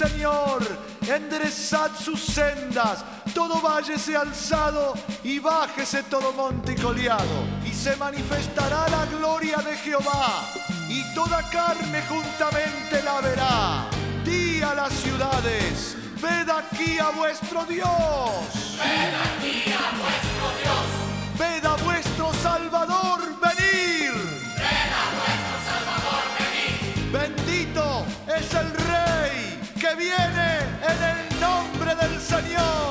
Señor, enderezad sus sendas, todo valle sea alzado y bájese todo monte y coleado, y se manifestará la gloria de Jehová, y toda carne juntamente la verá. Di a las ciudades, ved aquí a vuestro Dios. Ved aquí a vuestro Dios. Ved a vuestro Salvador viene en el nombre del Señor.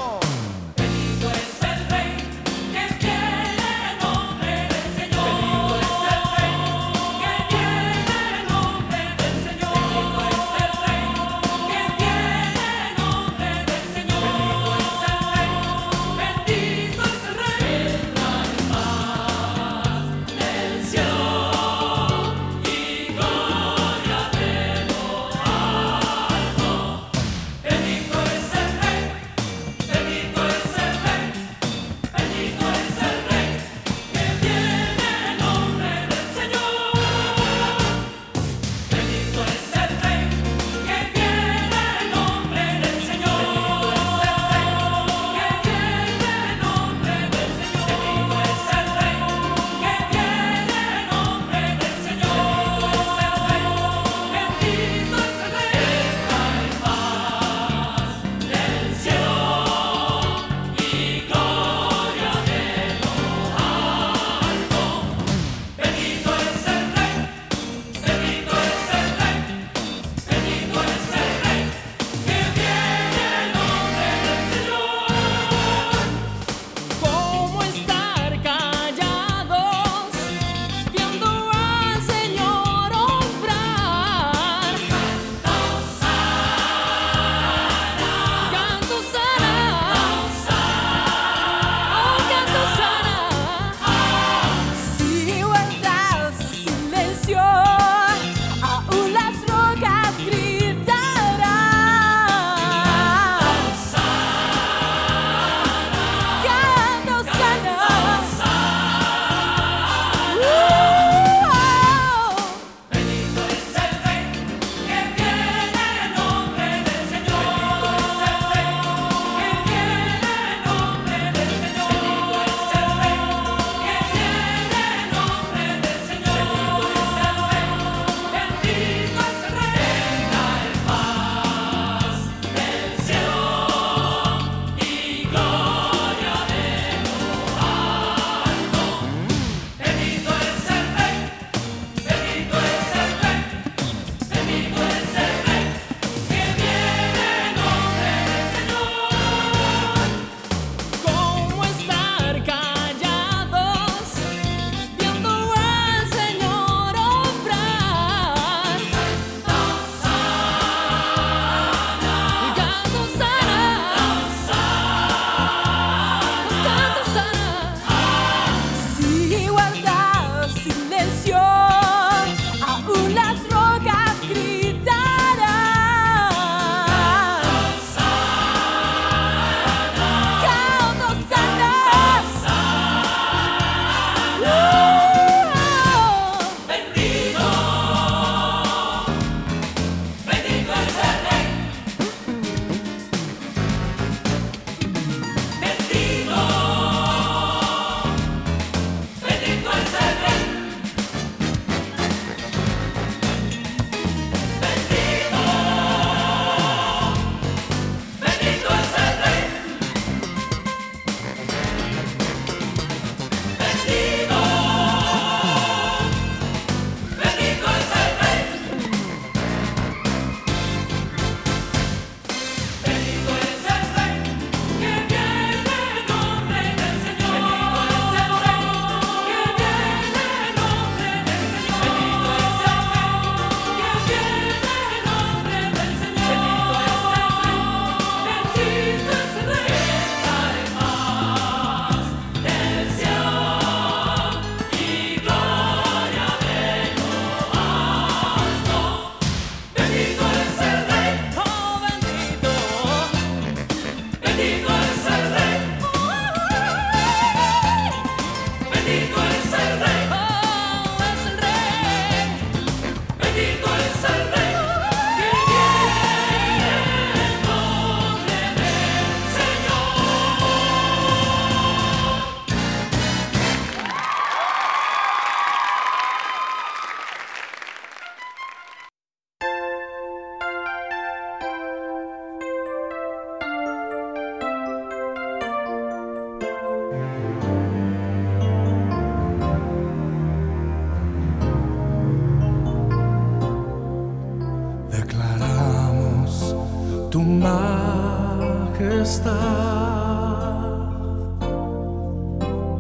majestad.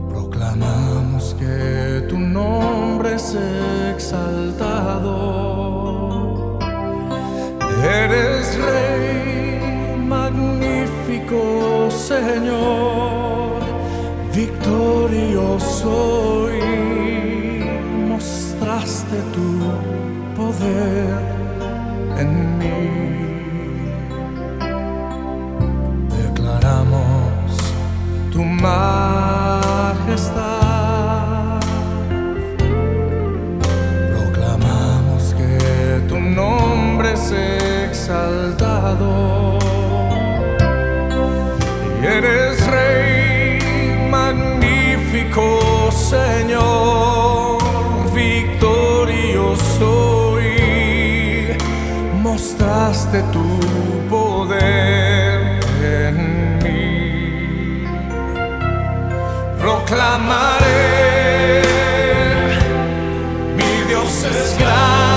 Proclamamos que tu nombre es exaltado. Eres rey magnífico, Señor, victorioso y mostraste tu poder. Y eres Rey magnífico, Señor, victorioso y mostraste tu poder en mí. Proclamaré, mi Dios es grande.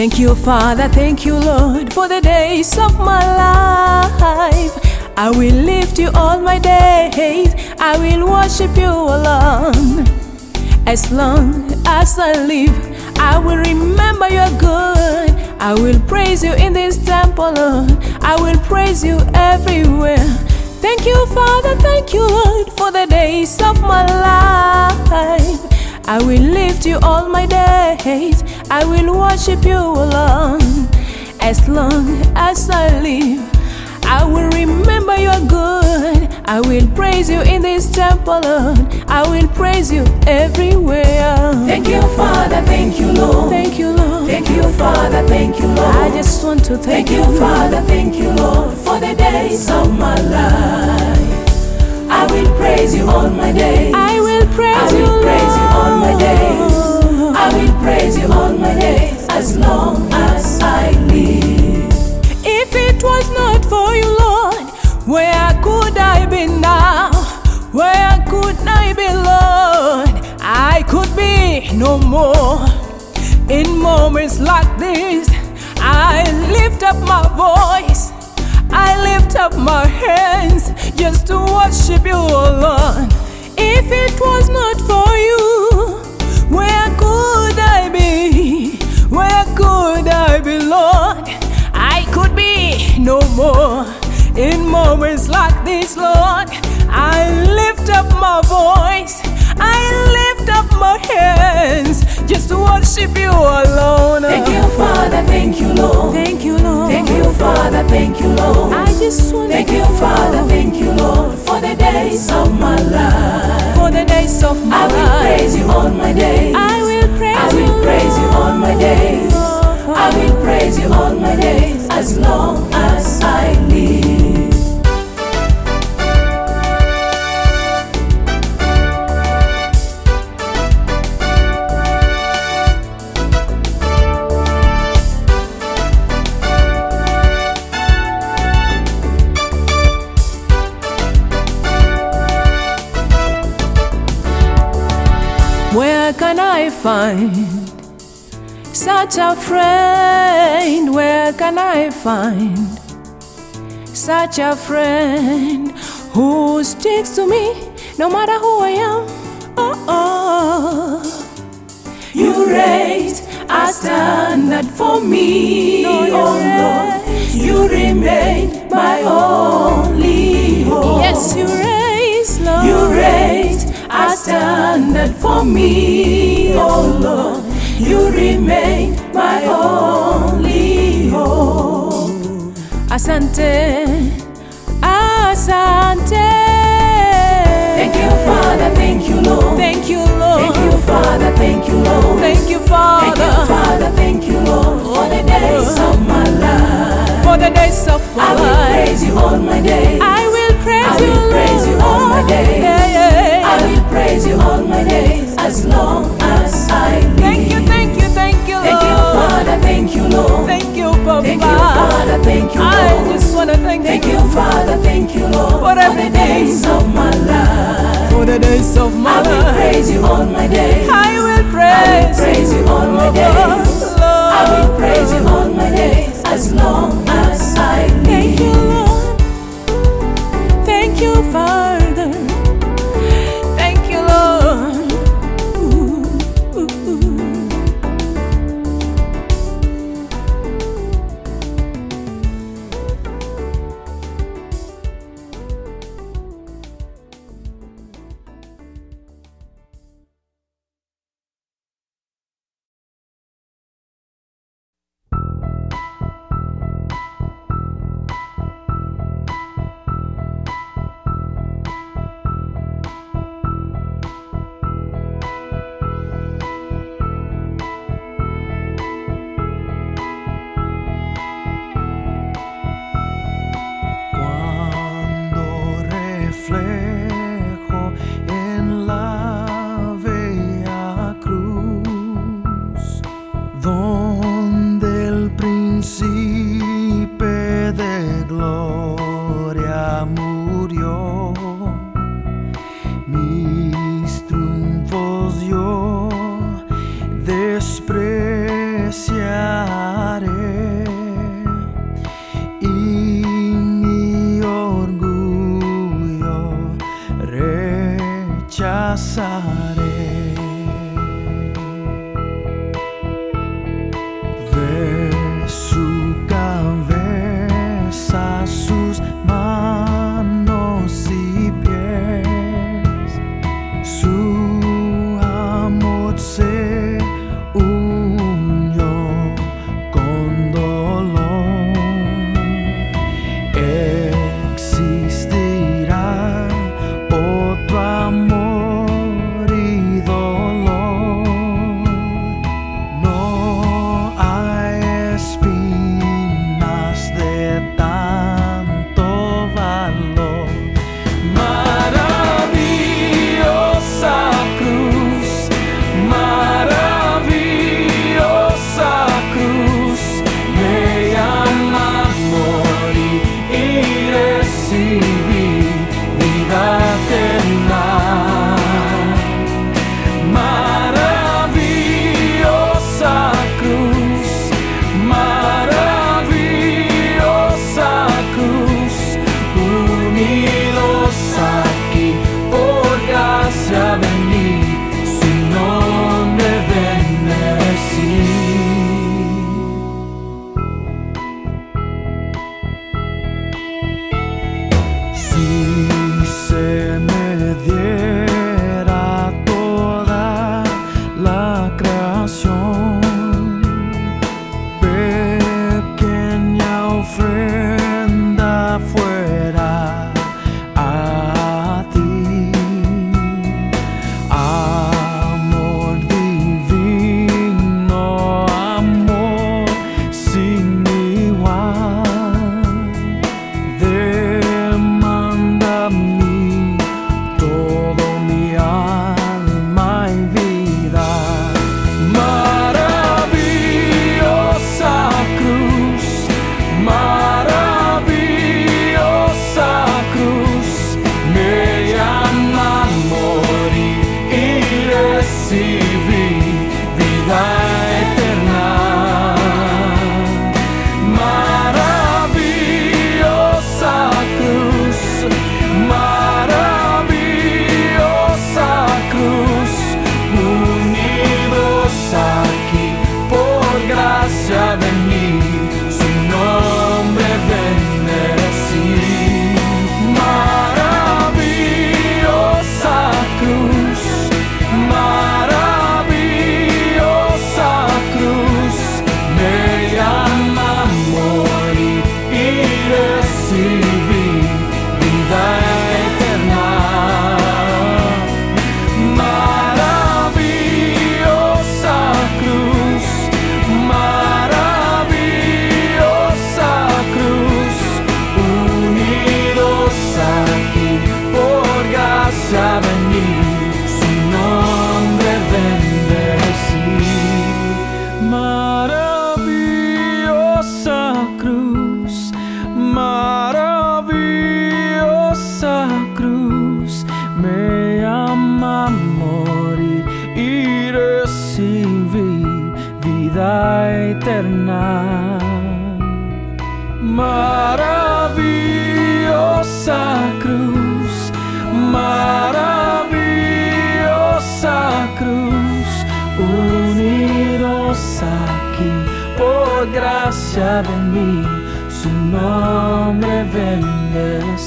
Thank you, Father, thank you, Lord, for the days of my life. I will lift you all my days, I will worship you alone. As long as I live, I will remember you're good. I will praise you in this temple, Lord. I will praise you everywhere. Thank you, Father, thank you, Lord, for the days of my life. I will lift you all my days. I will worship you alone. As long as I live, I will remember you're good. I will praise you in this temple, Lord. I will praise you everywhere. Thank you, Father. Thank you, Lord. Thank you, Lord. Thank you, Father. Thank you, Lord. I just want to thank, Thank you, Father. Thank you, Lord, for the days of my life. I will praise you all my days. I will praise I you, will praise you all my days. I will praise you all my days as long as I live. If it was not for you, Lord, where could I be now? Where could I be, Lord? I could be no more. In moments like this, I lift up my voice. I lift up my hands just to worship you, Lord. If it was not for you, where could I be? Where could I be, Lord? I could be no more. In moments like this, Lord, I lift up my voice. I lift up my hands just to worship you alone. Thank you, Father. Praise you all my days. I will praise I will you, praise you all my days. Oh, oh. I will praise you all my days as long as I find such a friend? Where can I find such a friend who sticks to me no matter who I am? Oh, oh. You raised a standard for me, No, you oh Lord. You remain my only hope. Yes, you raise, Lord. You raised a standard for me, oh Lord. You remain my only hope. Asante, asante. Thank you, Father. Thank you, Lord. Thank you, Lord. Thank you, Father. Thank you, Lord. Thank you, Thank Father, you, Father. Thank you, Lord, for the days of my life. for the days of my life. I will praise you all my days. I will praise I you, will praise you all my days. Yeah, yeah. Praise you all my days as long as I live. Thank you, thank you, thank you, Lord. Thank you, Father. Thank you, Lord. Thank you, Papa. Thank you, Father. Thank you, I just wanna thank, Thank you, Father. Thank you, Lord, For for the days of my life. for the days of my life. I will praise you all my days. I will I will praise, praise you all my days. Lord. 胸 eterna, maravilhosa cruz, maravilhosa cruz, unidos aqui por graça de seu su nombre vendes.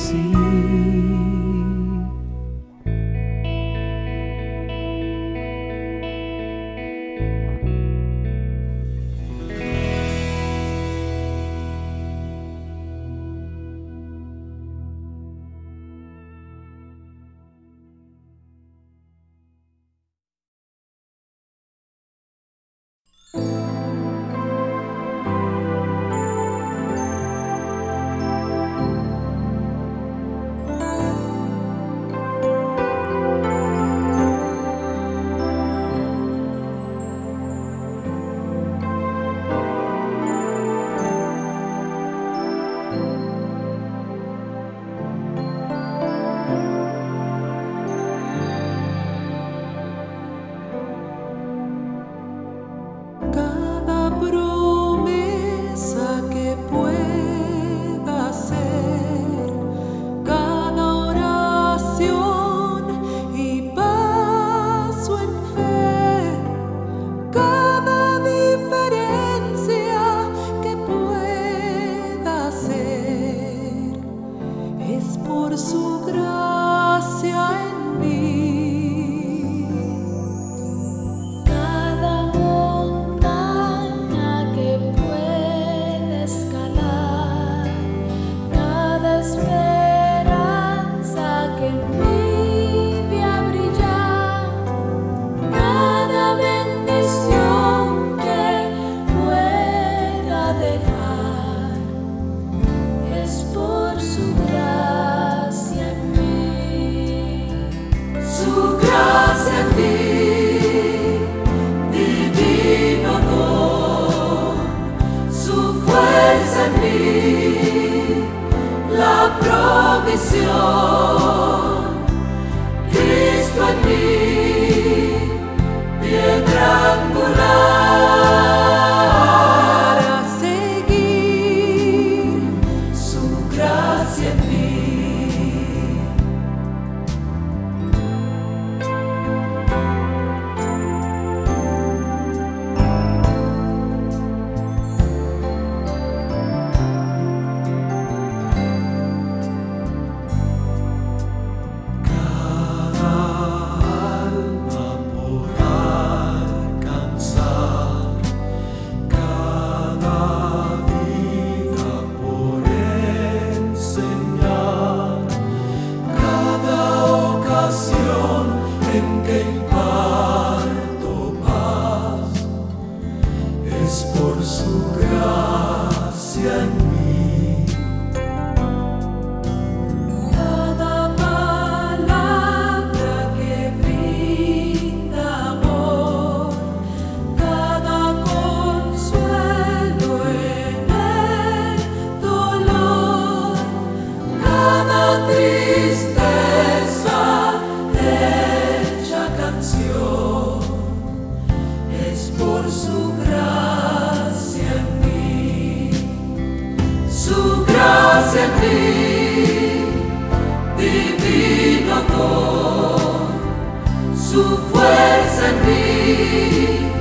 Fuerza en mí,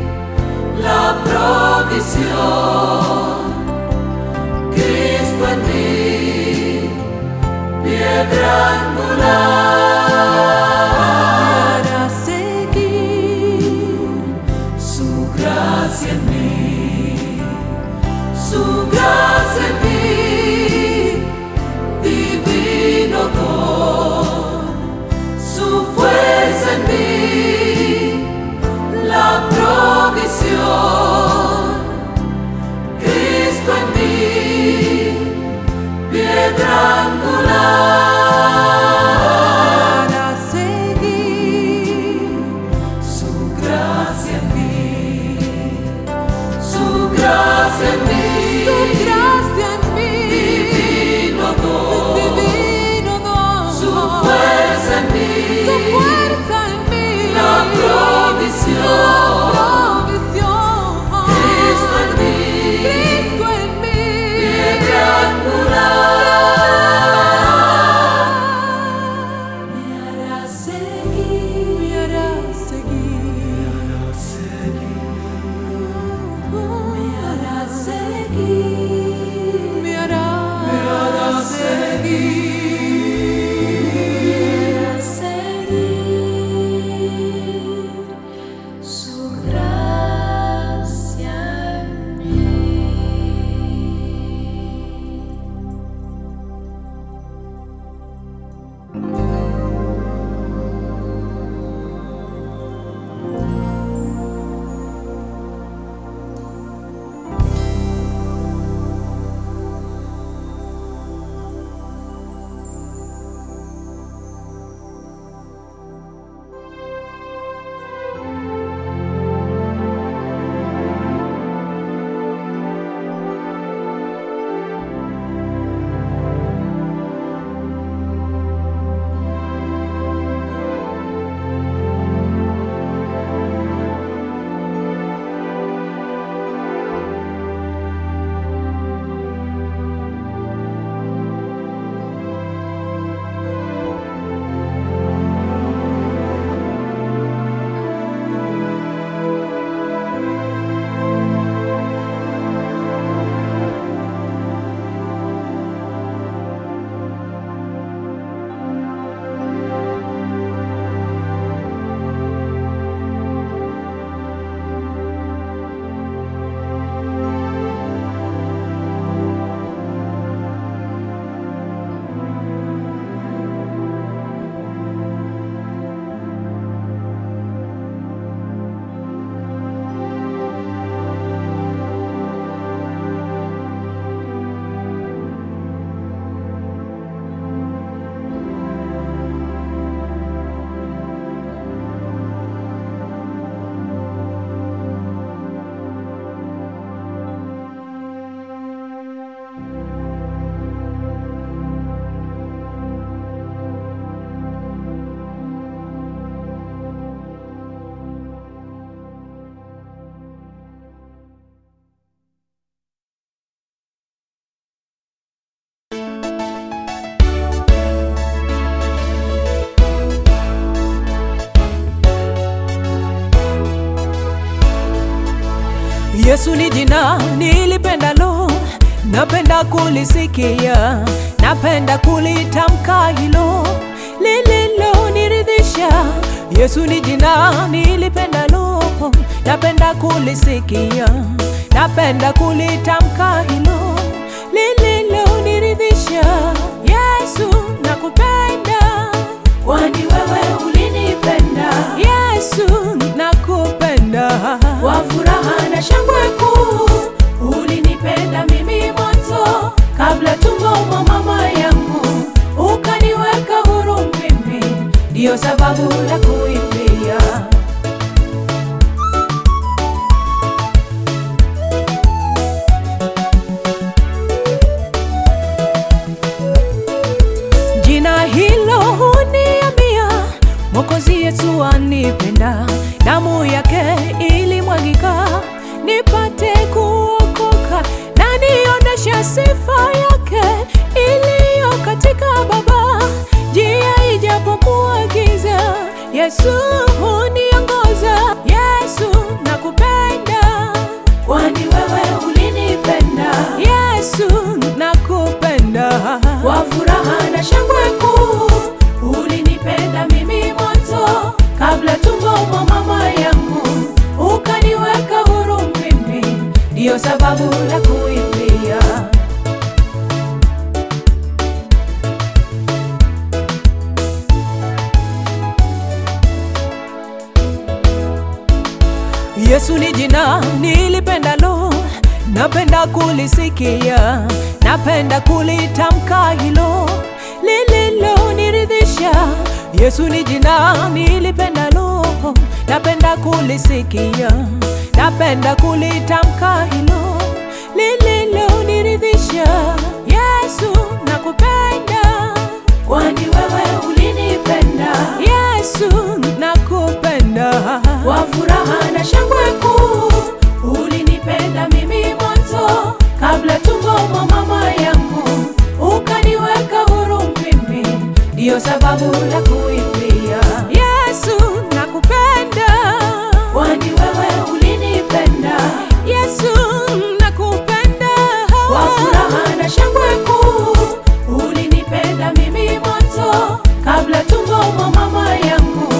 la provisión, Cristo en mí, piedra Yesu nilipenda lo, nilipendalo, napenda kulisikia, napenda kulitamka hilo lililoniridhisha. Yesu ni jina nilipendalo, napenda kulisikia, napenda kulitamka hilo lililoniridhisha. Yesu nakupenda, Kwani wewe ulinipenda Yesu nakupenda. Na shangwe kuu, ulinipenda mimi mwanzo, kabla tumbo mwa mama yangu, ukaniweka huru mimi, ndiyo sababu la kuimbia. Mwokozi Yesu anipenda, damu yake ilimwagika Yesu huniongoza, Yesu nakupenda, kwani wewe ulinipenda? Yesu nakupenda. kwa furaha na shangwe kuu ulinipenda mimi mwanzo. Kabla tumbo mwa mama yangu ukaniweka huru mimi. Ndiyo sababu la kulisikia, napenda kulitamka hilo lililoniridhisha. Yesu ni jina nilipendalo, napenda kulisikia, napenda kulitamka hilo lililoniridhisha. Yesu nakupenda, kwani wewe ulinipenda Yesu nakupenda. kwa furaha na shangwe sababu la kuimbia. Yesu nakupenda, kwani wewe ulinipenda? Yesu nakupenda, kwa furaha na shangwe kuu ulinipenda mimi mwanzo. Kabla tumbo mwa mama yangu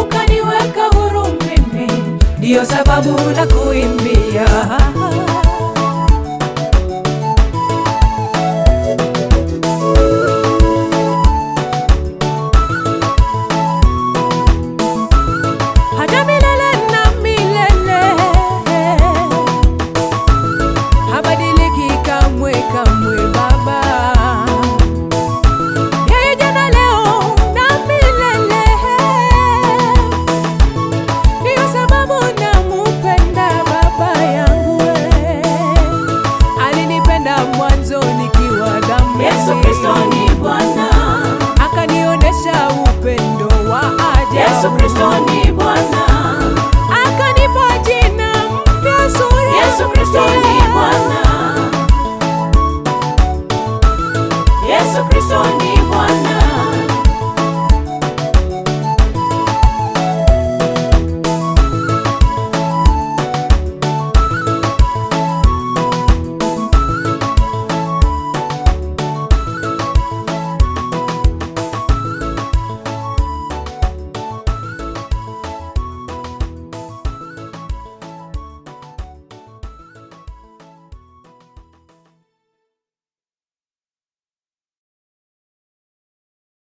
ukaniweka huru mimi. Ndiyo sababu la kuimbia